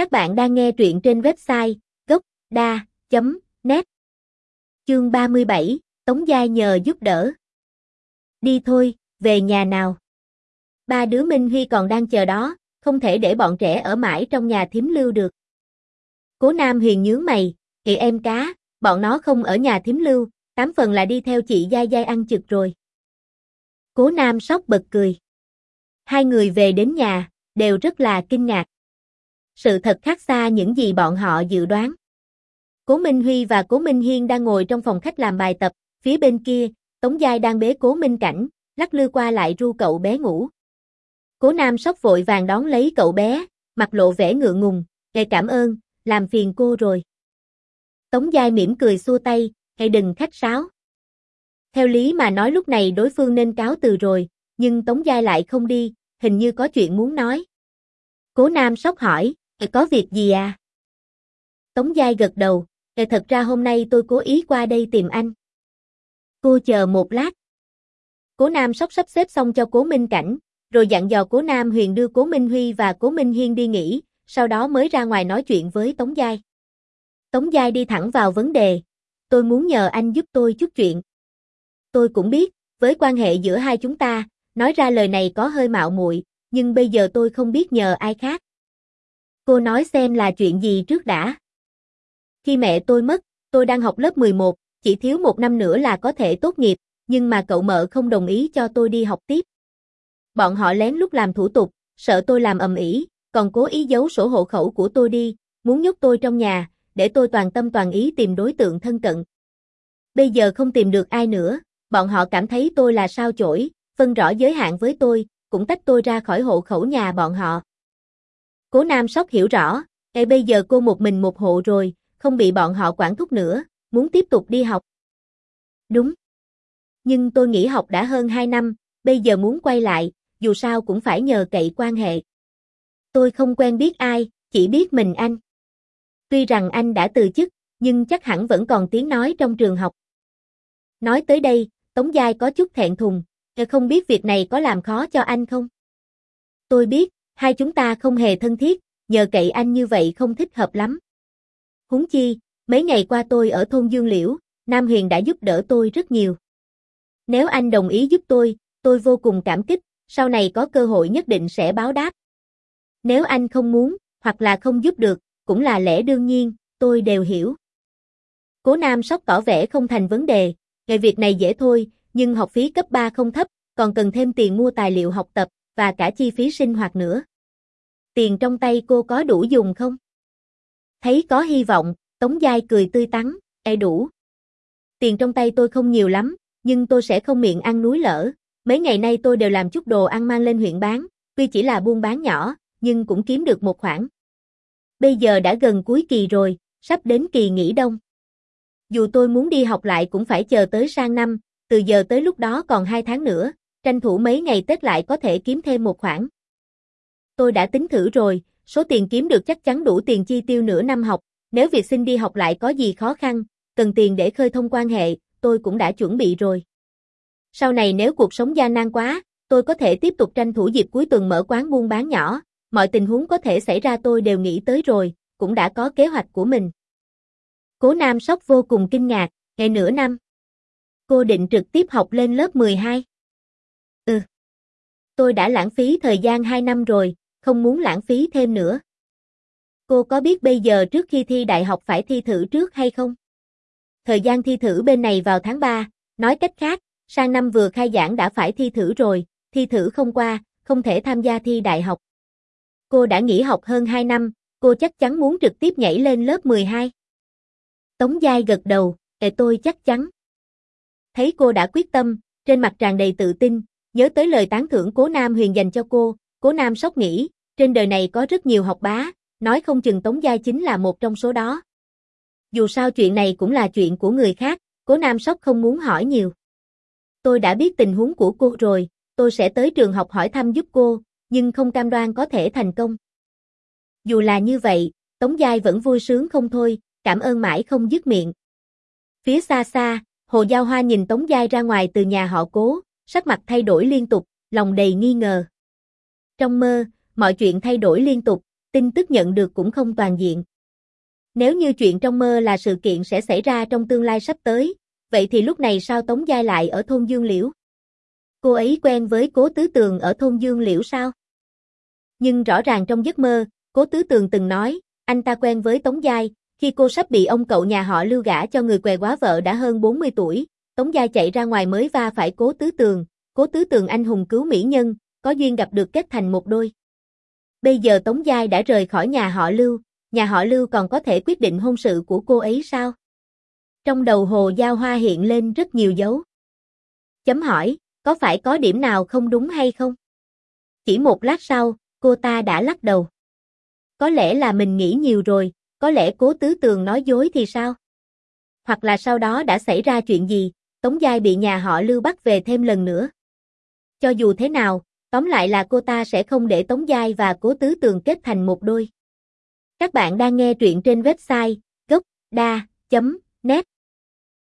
Các bạn đang nghe truyện trên website gốc.da.net Chương 37, Tống Giai nhờ giúp đỡ. Đi thôi, về nhà nào. Ba đứa Minh Huy còn đang chờ đó, không thể để bọn trẻ ở mãi trong nhà thím lưu được. Cố Nam Huyền nhướng mày, "Kệ em cá, bọn nó không ở nhà thím lưu, tám phần là đi theo chị Giai Giai ăn trực rồi." Cố Nam sốc bật cười. Hai người về đến nhà, đều rất là kinh ngạc. Sự thật khác xa những gì bọn họ dự đoán. Cố Minh Huy và Cố Minh Hiên đang ngồi trong phòng khách làm bài tập, phía bên kia, Tống Giai đang bế Cố Minh Cảnh, lắc lư qua lại ru cậu bé ngủ. Cố Nam sốc vội vàng đón lấy cậu bé, mặt lộ vẻ ngượng ngùng, "Ngài cảm ơn, làm phiền cô rồi." Tống Giai mỉm cười xua tay, "Hãy đừng khách sáo." Theo lý mà nói lúc này đối phương nên cáo từ rồi, nhưng Tống Giai lại không đi, hình như có chuyện muốn nói. Cố Nam sốc hỏi, có việc gì à? Tống Giai gật đầu, thật ra hôm nay tôi cố ý qua đây tìm anh. Cô chờ một lát. Cố Nam sốc sắp xếp xong cho Cố Minh Cảnh, rồi dặn dò Cố Nam Huyền đưa Cố Minh Huy và Cố Minh Hiên đi nghỉ, sau đó mới ra ngoài nói chuyện với Tống Giai. Tống Giai đi thẳng vào vấn đề, tôi muốn nhờ anh giúp tôi chút chuyện. Tôi cũng biết, với quan hệ giữa hai chúng ta, nói ra lời này có hơi mạo muội, nhưng bây giờ tôi không biết nhờ ai khác. Cô nói xem là chuyện gì trước đã. Khi mẹ tôi mất, tôi đang học lớp 11, chỉ thiếu một năm nữa là có thể tốt nghiệp, nhưng mà cậu mợ không đồng ý cho tôi đi học tiếp. Bọn họ lén lút làm thủ tục, sợ tôi làm ầm ĩ, còn cố ý giấu sổ hộ khẩu của tôi đi, muốn nhốt tôi trong nhà, để tôi toàn tâm toàn ý tìm đối tượng thân cận. Bây giờ không tìm được ai nữa, bọn họ cảm thấy tôi là sao chổi, phân rõ giới hạn với tôi, cũng tách tôi ra khỏi hộ khẩu nhà bọn họ. Cố Nam Sóc hiểu rõ, Ê bây giờ cô một mình một hộ rồi, không bị bọn họ quản thúc nữa, muốn tiếp tục đi học. Đúng. Nhưng tôi nghỉ học đã hơn 2 năm, bây giờ muốn quay lại, dù sao cũng phải nhờ cậy quan hệ. Tôi không quen biết ai, chỉ biết mình anh. Tuy rằng anh đã từ chức, nhưng chắc hẳn vẫn còn tiếng nói trong trường học. Nói tới đây, Tống Giai có chút thẹn thùng, không biết việc này có làm khó cho anh không? Tôi biết, hai chúng ta không hề thân thiết, nhờ cậy anh như vậy không thích hợp lắm. Huống chi, mấy ngày qua tôi ở thôn Dương Liễu, Nam Huyền đã giúp đỡ tôi rất nhiều. Nếu anh đồng ý giúp tôi, tôi vô cùng cảm kích, sau này có cơ hội nhất định sẽ báo đáp. Nếu anh không muốn, hoặc là không giúp được, cũng là lẽ đương nhiên, tôi đều hiểu. Cố Nam sóc tỏ vẻ không thành vấn đề, ngày việc này dễ thôi, nhưng học phí cấp 3 không thấp, còn cần thêm tiền mua tài liệu học tập, và cả chi phí sinh hoạt nữa. Tiền trong tay cô có đủ dùng không? Thấy có hy vọng, Tống Giai cười tươi tắn, e đủ. Tiền trong tay tôi không nhiều lắm, nhưng tôi sẽ không miệng ăn núi lỡ. Mấy ngày nay tôi đều làm chút đồ ăn mang lên huyện bán, tuy chỉ là buôn bán nhỏ, nhưng cũng kiếm được một khoản. Bây giờ đã gần cuối kỳ rồi, sắp đến kỳ nghỉ đông. Dù tôi muốn đi học lại cũng phải chờ tới sang năm, từ giờ tới lúc đó còn 2 tháng nữa, tranh thủ mấy ngày Tết lại có thể kiếm thêm một khoản. Tôi đã tính thử rồi, số tiền kiếm được chắc chắn đủ tiền chi tiêu nửa năm học, nếu việc xin đi học lại có gì khó khăn, cần tiền để khơi thông quan hệ, tôi cũng đã chuẩn bị rồi. Sau này nếu cuộc sống gian nan quá, tôi có thể tiếp tục tranh thủ dịp cuối tuần mở quán buôn bán nhỏ, mọi tình huống có thể xảy ra tôi đều nghĩ tới rồi, cũng đã có kế hoạch của mình. Cố Nam Sóc vô cùng kinh ngạc, ngày nửa năm. Cô định trực tiếp học lên lớp 12. Ừ. Tôi đã lãng phí thời gian 2 năm rồi, không muốn lãng phí thêm nữa. Cô có biết bây giờ trước khi thi đại học phải thi thử trước hay không? Thời gian thi thử bên này vào tháng 3, nói cách khác, sang năm vừa khai giảng đã phải thi thử rồi, thi thử không qua, không thể tham gia thi đại học. Cô đã nghỉ học hơn 2 năm, cô chắc chắn muốn trực tiếp nhảy lên lớp 12. Tống Giai gật đầu, để tôi chắc chắn." Thấy cô đã quyết tâm, trên mặt tràn đầy tự tin, nhớ tới lời tán thưởng Cố Nam Huyền dành cho cô, Cố Nam sốc nghĩ, trên đời này có rất nhiều học bá, nói không chừng Tống Giai chính là một trong số đó. Dù sao chuyện này cũng là chuyện của người khác, Cố Nam sốc không muốn hỏi nhiều. Tôi đã biết tình huống của cô rồi, tôi sẽ tới trường học hỏi thăm giúp cô, nhưng không cam đoan có thể thành công. Dù là như vậy, Tống Giai vẫn vui sướng không thôi, cảm ơn mãi không dứt miệng. Phía xa xa, Hồ Giao Hoa nhìn Tống Giai ra ngoài từ nhà họ cố, sắc mặt thay đổi liên tục, lòng đầy nghi ngờ. Trong mơ, mọi chuyện thay đổi liên tục, tin tức nhận được cũng không toàn diện. Nếu như chuyện trong mơ là sự kiện sẽ xảy ra trong tương lai sắp tới, vậy thì lúc này sao Tống Giai lại ở thôn Dương Liễu? Cô ấy quen với Cố Tứ Tường ở thôn Dương Liễu sao? Nhưng rõ ràng trong giấc mơ, Cố Tứ Tường từng nói, anh ta quen với Tống Giai, khi cô sắp bị ông cậu nhà họ lưu gả cho người què quá vợ đã hơn 40 tuổi, Tống Giai chạy ra ngoài mới va phải Cố Tứ Tường, Cố Tứ Tường anh hùng cứu mỹ nhân, có duyên gặp được kết thành một đôi. Bây giờ Tống Giai đã rời khỏi nhà họ Lưu, nhà họ Lưu còn có thể quyết định hôn sự của cô ấy sao? Trong đầu Hồ Giao Hoa hiện lên rất nhiều dấu. Chấm hỏi, có phải có điểm nào không đúng hay không? Chỉ một lát sau, cô ta đã lắc đầu. Có lẽ là mình nghĩ nhiều rồi, có lẽ cố tứ tường nói dối thì sao? Hoặc là sau đó đã xảy ra chuyện gì, Tống Giai bị nhà họ Lưu bắt về thêm lần nữa. Cho dù thế nào, tóm lại là cô ta sẽ không để Tống Giai và cố tứ tường kết thành một đôi. Các bạn đang nghe truyện trên website gocda.net